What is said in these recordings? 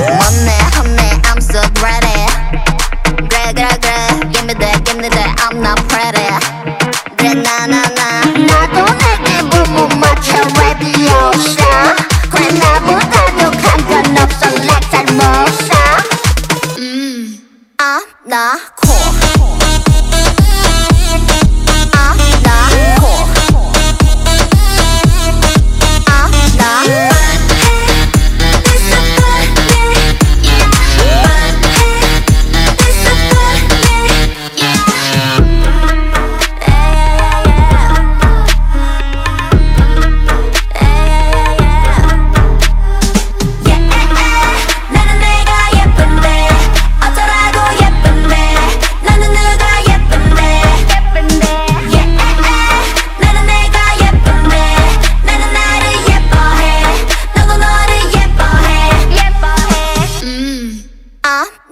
Money, honey, I'm so ready. Gray, gray, gray, give me that, give me that, I'm not pretty. Gray, na, na, na. 나도 내게 몸을 맞춰 radio star. 그래, 나보다 건 없어, like 잘 먹어. 음, 아, 나.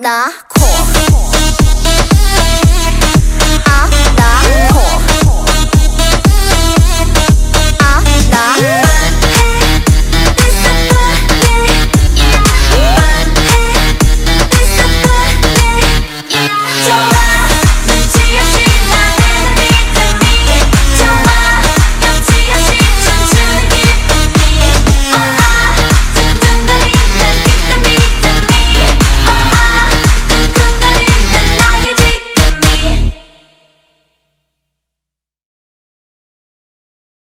啊